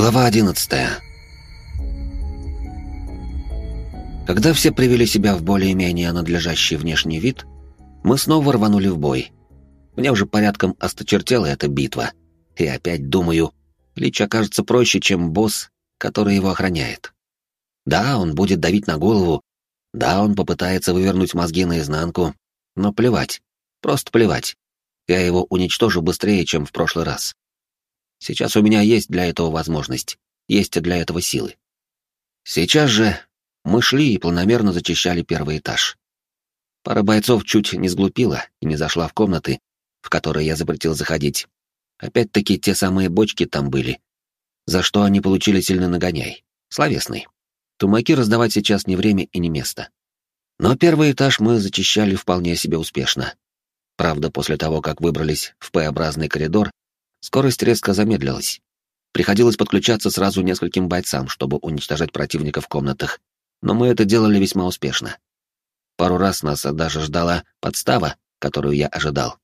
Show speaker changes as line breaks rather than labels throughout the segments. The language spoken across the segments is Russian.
Глава 11 Когда все привели себя в более-менее надлежащий внешний вид, мы снова рванули в бой. Мне уже порядком осточертела эта битва. И опять думаю, Лич окажется проще, чем босс, который его охраняет. Да, он будет давить на голову, да, он попытается вывернуть мозги наизнанку, но плевать, просто плевать. Я его уничтожу быстрее, чем в прошлый раз. Сейчас у меня есть для этого возможность, есть для этого силы. Сейчас же мы шли и планомерно зачищали первый этаж. Пара бойцов чуть не сглупила и не зашла в комнаты, в которые я запретил заходить. Опять-таки те самые бочки там были, за что они получили сильный нагоняй, словесный. Тумаки раздавать сейчас не время и не место. Но первый этаж мы зачищали вполне себе успешно. Правда, после того, как выбрались в П-образный коридор, Скорость резко замедлилась. Приходилось подключаться сразу нескольким бойцам, чтобы уничтожать противника в комнатах, но мы это делали весьма успешно. Пару раз нас даже ждала подстава, которую я ожидал.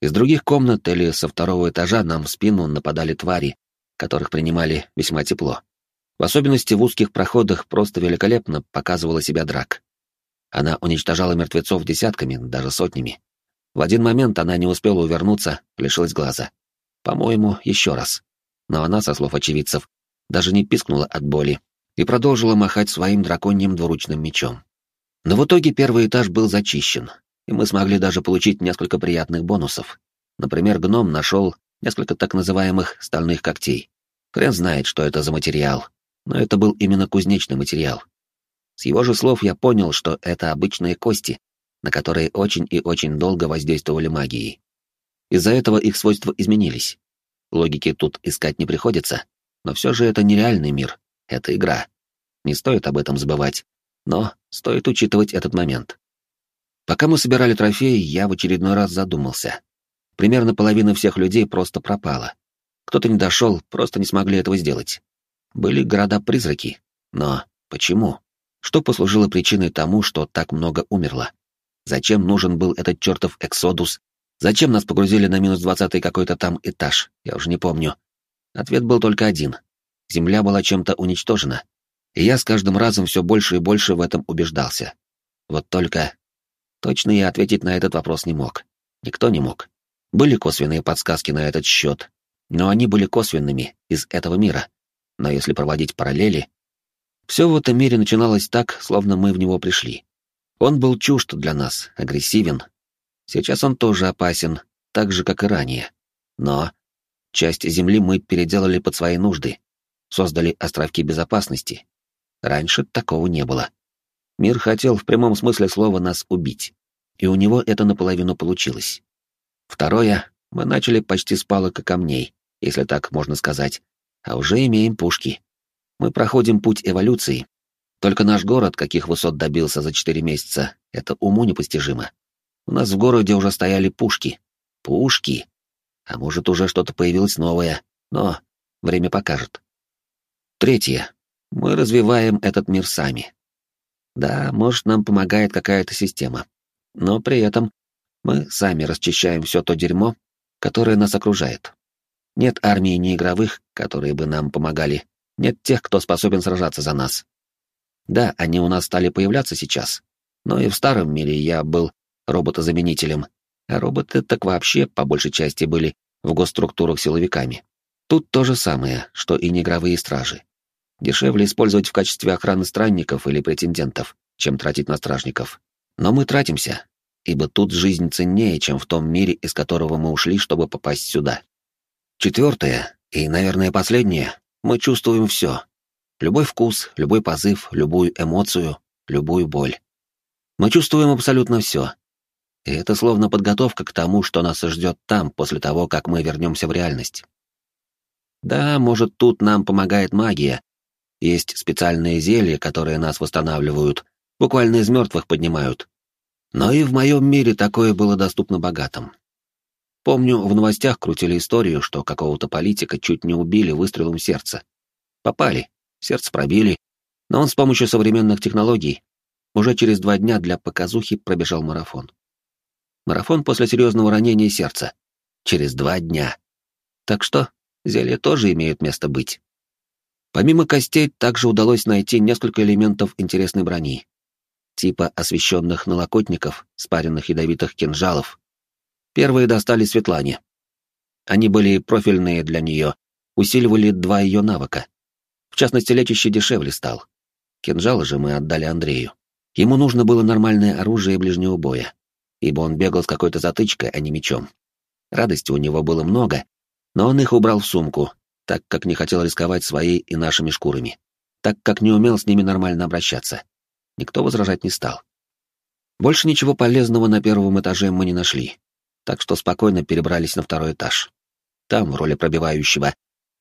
Из других комнат или со второго этажа нам в спину нападали твари, которых принимали весьма тепло. В особенности в узких проходах просто великолепно показывала себя драк. Она уничтожала мертвецов десятками, даже сотнями. В один момент она не успела увернуться, лишилась глаза. По-моему, еще раз. Но она, со слов очевидцев, даже не пискнула от боли и продолжила махать своим драконьим двуручным мечом. Но в итоге первый этаж был зачищен, и мы смогли даже получить несколько приятных бонусов. Например, гном нашел несколько так называемых стальных когтей. Хрен знает, что это за материал, но это был именно кузнечный материал. С его же слов я понял, что это обычные кости, на которые очень и очень долго воздействовали магией. Из-за этого их свойства изменились. Логики тут искать не приходится, но все же это нереальный мир, это игра. Не стоит об этом забывать, но стоит учитывать этот момент. Пока мы собирали трофеи, я в очередной раз задумался. Примерно половина всех людей просто пропала. Кто-то не дошел, просто не смогли этого сделать. Были города-призраки, но почему? Что послужило причиной тому, что так много умерло? Зачем нужен был этот чертов Эксодус Зачем нас погрузили на минус двадцатый какой-то там этаж? Я уже не помню. Ответ был только один. Земля была чем-то уничтожена. И я с каждым разом все больше и больше в этом убеждался. Вот только... Точно я ответить на этот вопрос не мог. Никто не мог. Были косвенные подсказки на этот счет, но они были косвенными, из этого мира. Но если проводить параллели... Все в этом мире начиналось так, словно мы в него пришли. Он был чужд для нас, агрессивен, Сейчас он тоже опасен, так же, как и ранее. Но часть Земли мы переделали под свои нужды, создали островки безопасности. Раньше такого не было. Мир хотел в прямом смысле слова нас убить, и у него это наполовину получилось. Второе, мы начали почти с палок и камней, если так можно сказать, а уже имеем пушки. Мы проходим путь эволюции. Только наш город каких высот добился за четыре месяца, это уму непостижимо. У нас в городе уже стояли пушки. Пушки. А может, уже что-то появилось новое, но время покажет. Третье. Мы развиваем этот мир сами. Да, может, нам помогает какая-то система. Но при этом мы сами расчищаем все то дерьмо, которое нас окружает. Нет армии неигровых, которые бы нам помогали. Нет тех, кто способен сражаться за нас. Да, они у нас стали появляться сейчас. Но и в старом мире я был роботозаменителем, а роботы так вообще, по большей части, были в госструктурах силовиками. Тут то же самое, что и негровые стражи. Дешевле использовать в качестве охраны странников или претендентов, чем тратить на стражников. Но мы тратимся, ибо тут жизнь ценнее, чем в том мире, из которого мы ушли, чтобы попасть сюда. Четвертое, и, наверное, последнее, мы чувствуем все. Любой вкус, любой позыв, любую эмоцию, любую боль. Мы чувствуем абсолютно все, и это словно подготовка к тому, что нас ждет там, после того, как мы вернемся в реальность. Да, может, тут нам помогает магия. Есть специальные зелья, которые нас восстанавливают, буквально из мертвых поднимают. Но и в моем мире такое было доступно богатым. Помню, в новостях крутили историю, что какого-то политика чуть не убили выстрелом сердца. Попали, сердце пробили, но он с помощью современных технологий уже через два дня для показухи пробежал марафон. Марафон после серьезного ранения сердца. Через два дня. Так что, зелья тоже имеют место быть. Помимо костей, также удалось найти несколько элементов интересной брони. Типа освещенных налокотников, спаренных ядовитых кинжалов. Первые достали Светлане. Они были профильные для нее, усиливали два ее навыка. В частности, лечащий дешевле стал. Кинжалы же мы отдали Андрею. Ему нужно было нормальное оружие ближнего боя, ибо он бегал с какой-то затычкой, а не мечом. Радости у него было много, но он их убрал в сумку, так как не хотел рисковать своей и нашими шкурами, так как не умел с ними нормально обращаться. Никто возражать не стал. Больше ничего полезного на первом этаже мы не нашли, так что спокойно перебрались на второй этаж. Там, в роли пробивающего,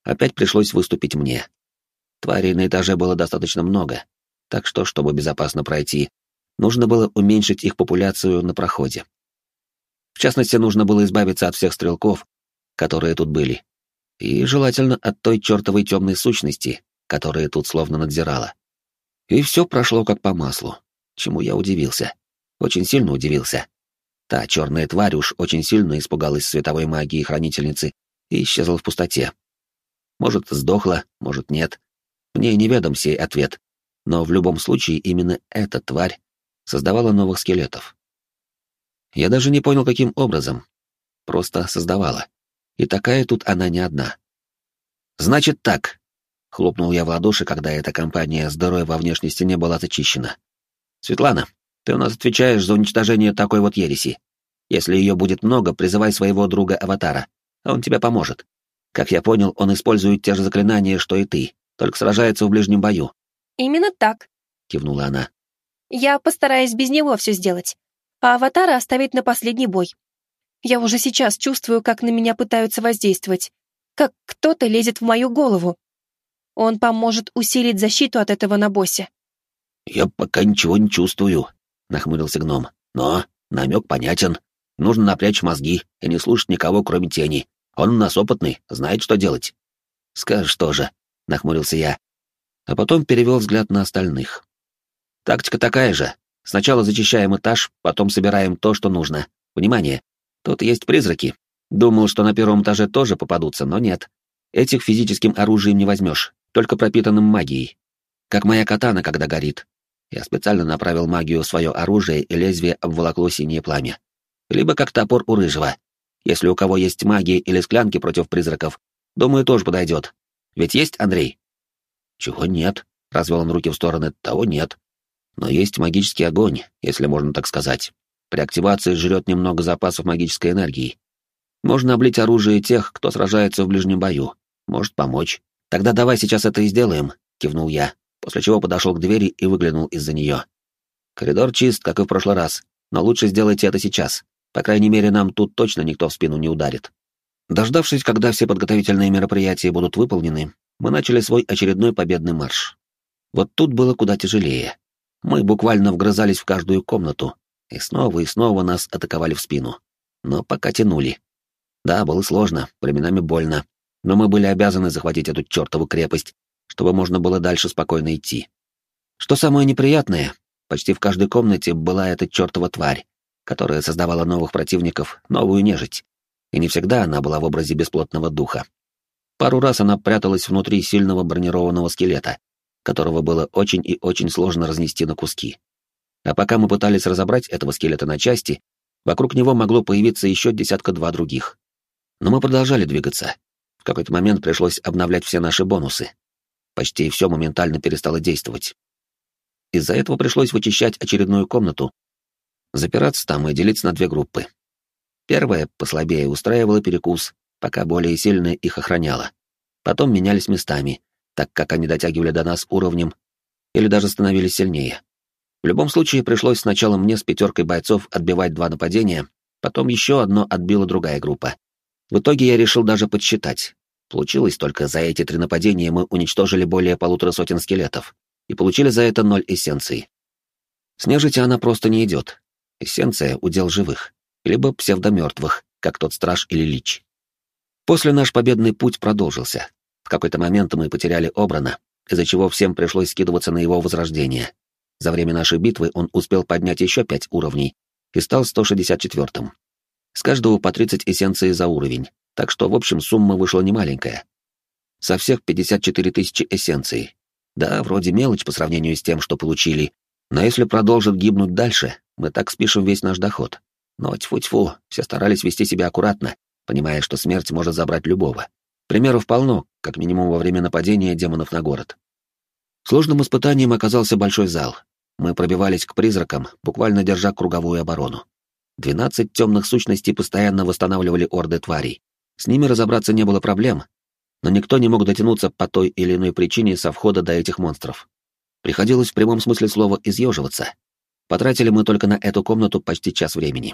опять пришлось выступить мне. Тварей на этаже было достаточно много, так что, чтобы безопасно пройти, нужно было уменьшить их популяцию на проходе. В частности, нужно было избавиться от всех стрелков, которые тут были, и желательно от той чертовой темной сущности, которая тут словно надзирала. И все прошло как по маслу, чему я удивился. Очень сильно удивился. Та черная тварь уж очень сильно испугалась световой магии хранительницы и исчезла в пустоте. Может, сдохла, может, нет. Мне неведом сей ответ, но в любом случае именно эта тварь создавала новых скелетов. Я даже не понял, каким образом. Просто создавала. И такая тут она не одна. «Значит так», — хлопнул я в ладоши, когда эта компания с дырой во внешней стене была зачищена. «Светлана, ты у нас отвечаешь за уничтожение такой вот ереси. Если ее будет много, призывай своего друга-аватара, а он тебе поможет. Как я понял, он использует те же заклинания, что и ты, только сражается в ближнем бою».
«Именно так», —
кивнула она.
«Я постараюсь без него все сделать, а аватара оставить на последний бой. Я уже сейчас чувствую, как на меня пытаются воздействовать, как кто-то лезет в мою голову. Он поможет усилить защиту от этого на боссе.
«Я пока ничего не чувствую», — нахмурился гном. «Но намек понятен. Нужно напрячь мозги и не слушать никого, кроме тени. Он у нас опытный, знает, что делать». «Скажешь тоже», — нахмурился я. А потом перевел взгляд на остальных. «Тактика такая же. Сначала зачищаем этаж, потом собираем то, что нужно. Внимание! Тут есть призраки. Думал, что на первом этаже тоже попадутся, но нет. Этих физическим оружием не возьмешь, только пропитанным магией. Как моя катана, когда горит. Я специально направил магию в свое оружие, и лезвие обволокло синее пламя. Либо как топор у рыжего. Если у кого есть магия или склянки против призраков, думаю, тоже подойдет. Ведь есть, Андрей? Чего нет? Развел он руки в стороны. Того нет. Но есть магический огонь, если можно так сказать. При активации жрет немного запасов магической энергии. Можно облить оружие тех, кто сражается в ближнем бою. Может помочь. Тогда давай сейчас это и сделаем, кивнул я, после чего подошел к двери и выглянул из-за нее. Коридор чист, как и в прошлый раз, но лучше сделайте это сейчас. По крайней мере, нам тут точно никто в спину не ударит. Дождавшись, когда все подготовительные мероприятия будут выполнены, мы начали свой очередной победный марш. Вот тут было куда тяжелее. Мы буквально вгрызались в каждую комнату, и снова и снова нас атаковали в спину. Но пока тянули. Да, было сложно, временами больно, но мы были обязаны захватить эту чертову крепость, чтобы можно было дальше спокойно идти. Что самое неприятное, почти в каждой комнате была эта чертова тварь, которая создавала новых противников, новую нежить. И не всегда она была в образе бесплотного духа. Пару раз она пряталась внутри сильного бронированного скелета, которого было очень и очень сложно разнести на куски. А пока мы пытались разобрать этого скелета на части, вокруг него могло появиться еще десятка-два других. Но мы продолжали двигаться. В какой-то момент пришлось обновлять все наши бонусы. Почти все моментально перестало действовать. Из-за этого пришлось вычищать очередную комнату, запираться там и делиться на две группы. Первая, послабее, устраивала перекус, пока более сильная их охраняла. Потом менялись местами, так как они дотягивали до нас уровнем или даже становились сильнее. В любом случае, пришлось сначала мне с пятеркой бойцов отбивать два нападения, потом еще одно отбила другая группа. В итоге я решил даже подсчитать. Получилось только за эти три нападения мы уничтожили более полутора сотен скелетов и получили за это ноль эссенций. С она просто не идет. Эссенция — удел живых, либо псевдомертвых, как тот страж или лич. После наш победный путь продолжился. Какой-то момент мы потеряли Обрана, из-за чего всем пришлось скидываться на его возрождение. За время нашей битвы он успел поднять еще пять уровней и стал 164-м. С каждого по 30 эссенций за уровень, так что в общем сумма вышла немаленькая. Со всех 54 тысячи эссенций. Да, вроде мелочь по сравнению с тем, что получили, но если продолжит гибнуть дальше, мы так спишем весь наш доход. Но тьфу-тьфу, все старались вести себя аккуратно, понимая, что смерть может забрать любого. Примеров полно, как минимум во время нападения демонов на город. Сложным испытанием оказался большой зал. Мы пробивались к призракам, буквально держа круговую оборону. Двенадцать темных сущностей постоянно восстанавливали орды тварей. С ними разобраться не было проблем, но никто не мог дотянуться по той или иной причине со входа до этих монстров. Приходилось в прямом смысле слова изъеживаться. Потратили мы только на эту комнату почти час времени.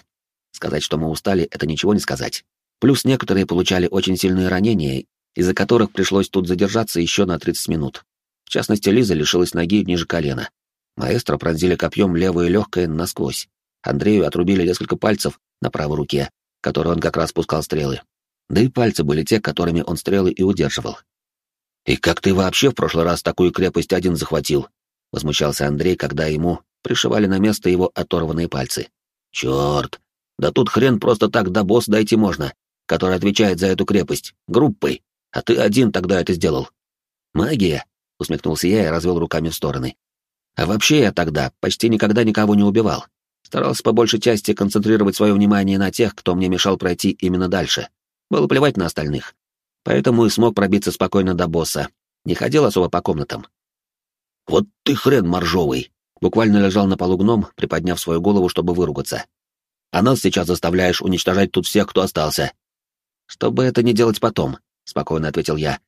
Сказать, что мы устали, это ничего не сказать. Плюс некоторые получали очень сильные ранения, из-за которых пришлось тут задержаться еще на 30 минут. В частности, Лиза лишилась ноги ниже колена. Маэстро пронзили копьем левое легкое насквозь. Андрею отрубили несколько пальцев на правой руке, которой он как раз пускал стрелы. Да и пальцы были те, которыми он стрелы и удерживал. «И как ты вообще в прошлый раз такую крепость один захватил?» — возмущался Андрей, когда ему пришивали на место его оторванные пальцы. «Черт! Да тут хрен просто так до босс дойти можно, который отвечает за эту крепость, группой, а ты один тогда это сделал». «Магия!» — усмехнулся я и развел руками в стороны. «А вообще я тогда почти никогда никого не убивал. Старался по большей части концентрировать свое внимание на тех, кто мне мешал пройти именно дальше. Было плевать на остальных. Поэтому и смог пробиться спокойно до босса. Не ходил особо по комнатам. «Вот ты хрен моржовый!» Буквально лежал на полу гном, приподняв свою голову, чтобы выругаться. «А нас сейчас заставляешь уничтожать тут всех, кто остался». «Чтобы это не делать потом», — спокойно ответил я.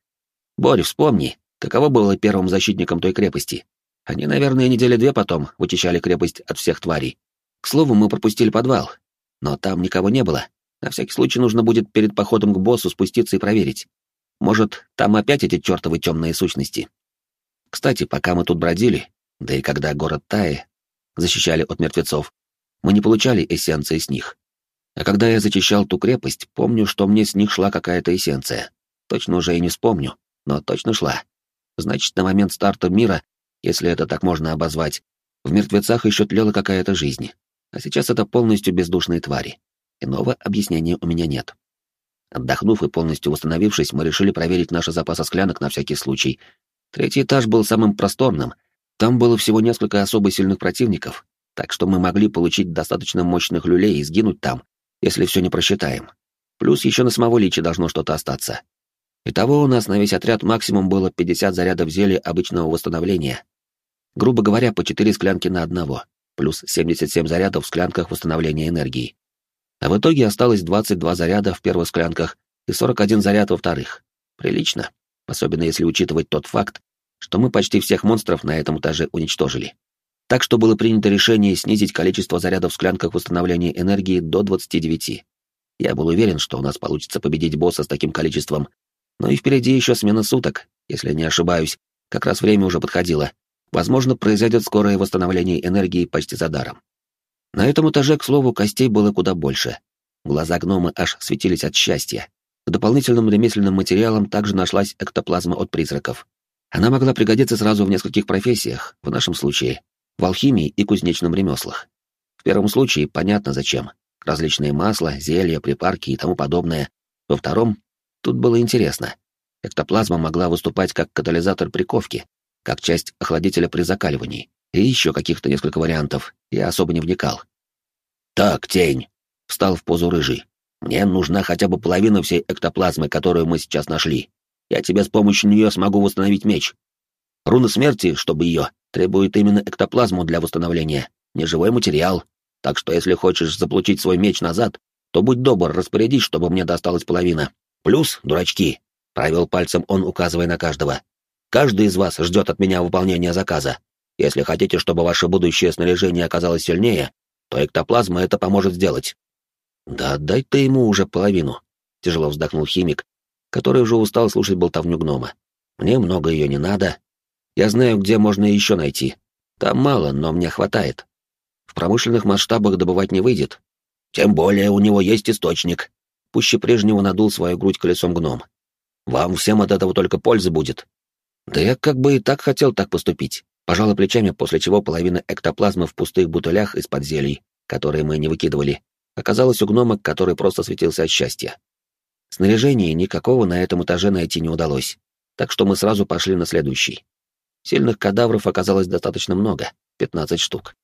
«Борь, вспомни, каково было первым защитником той крепости. Они, наверное, недели две потом вычищали крепость от всех тварей. К слову, мы пропустили подвал, но там никого не было. На всякий случай нужно будет перед походом к боссу спуститься и проверить. Может, там опять эти чертовы темные сущности. Кстати, пока мы тут бродили, да и когда город Таи защищали от мертвецов, мы не получали эссенции с них. А когда я зачищал ту крепость, помню, что мне с них шла какая-то эссенция. Точно уже и не вспомню, но точно шла. Значит, на момент старта мира, если это так можно обозвать, в мертвецах еще тлела какая-то жизнь. А сейчас это полностью бездушные твари. Иного объяснения у меня нет. Отдохнув и полностью восстановившись, мы решили проверить наши запасы склянок на всякий случай. Третий этаж был самым просторным. Там было всего несколько особо сильных противников, так что мы могли получить достаточно мощных люлей и сгинуть там, если все не просчитаем. Плюс еще на самого Личи должно что-то остаться. Итого у нас на весь отряд максимум было 50 зарядов зелья обычного восстановления. Грубо говоря, по 4 склянки на одного, плюс 77 зарядов в склянках восстановления энергии. А в итоге осталось 22 заряда в первых склянках и 41 заряд во вторых. Прилично, особенно если учитывать тот факт, что мы почти всех монстров на этом этаже уничтожили. Так что было принято решение снизить количество зарядов в склянках восстановления энергии до 29. Я был уверен, что у нас получится победить босса с таким количеством, но и впереди еще смена суток, если не ошибаюсь, как раз время уже подходило. Возможно, произойдет скорое восстановление энергии почти за даром. На этом этаже, к слову, костей было куда больше. Глаза гнома аж светились от счастья. К дополнительным ремесленным материалам также нашлась эктоплазма от призраков. Она могла пригодиться сразу в нескольких профессиях, в нашем случае — в алхимии и кузнечном ремеслах. В первом случае понятно зачем. Различные масла, зелья, припарки и тому подобное. Во втором — тут было интересно. Эктоплазма могла выступать как катализатор приковки, как часть охладителя при закаливании. И еще каких-то несколько вариантов, я особо не вникал. «Так, тень!» — встал в позу рыжий. «Мне нужна хотя бы половина всей эктоплазмы, которую мы сейчас нашли. Я тебе с помощью нее смогу восстановить меч. Руна смерти, чтобы ее, требует именно эктоплазму для восстановления, не живой материал. Так что если хочешь заполучить свой меч назад, то будь добр, распорядись, чтобы мне досталась половина. Плюс, дурачки, — провел пальцем он, указывая на каждого. Каждый из вас ждет от меня выполнения заказа. Если хотите, чтобы ваше будущее снаряжение оказалось сильнее, то эктоплазма это поможет сделать. Да дай ты ему уже половину, тяжело вздохнул химик, который уже устал слушать болтовню гнома. Мне много ее не надо. Я знаю, где можно еще найти. Там мало, но мне хватает. В промышленных масштабах добывать не выйдет. Тем более у него есть источник. Пуще прежнего надул свою грудь колесом гном. Вам всем от этого только польза будет. Да я как бы и так хотел так поступить. Пожала плечами, после чего половина эктоплазмы в пустых бутылях из-под зелий, которые мы не выкидывали, оказалась у гнома, который просто светился от счастья. Снаряжения никакого на этом этаже найти не удалось, так что мы сразу пошли на следующий. Сильных кадавров оказалось достаточно много, 15 штук.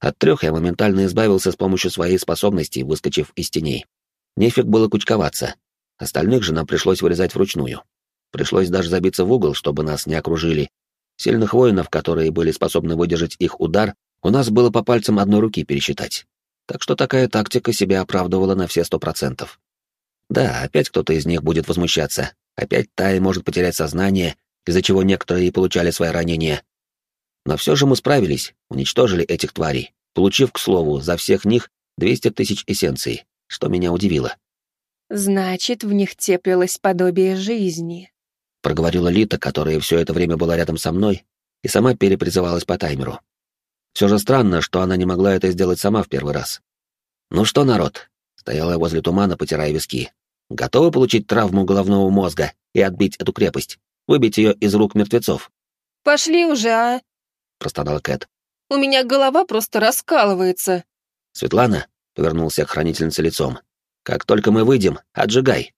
От трех я моментально избавился с помощью своей способности, выскочив из теней. Нефиг было кучковаться. Остальных же нам пришлось вырезать вручную. Пришлось даже забиться в угол, чтобы нас не окружили. Сильных воинов, которые были способны выдержать их удар, у нас было по пальцам одной руки пересчитать. Так что такая тактика себя оправдывала на все сто процентов. Да, опять кто-то из них будет возмущаться. Опять Тай может потерять сознание, из-за чего некоторые и получали свои ранения. Но все же мы справились, уничтожили этих тварей, получив, к слову, за всех них 200 тысяч эссенций, что меня удивило.
«Значит, в них теплилось подобие жизни», —
проговорила Лита, которая все это время была рядом со мной и сама перепризывалась по таймеру. Все же странно, что она не могла это сделать сама в первый раз. «Ну что, народ?» — стояла возле тумана, потирая виски. «Готовы получить травму головного мозга и отбить эту крепость? Выбить ее из рук мертвецов?»
«Пошли уже, а?»
— простонал Кэт.
«У меня голова просто раскалывается».
«Светлана?» — повернулся к хранительнице лицом. «Как только мы выйдем, отжигай!»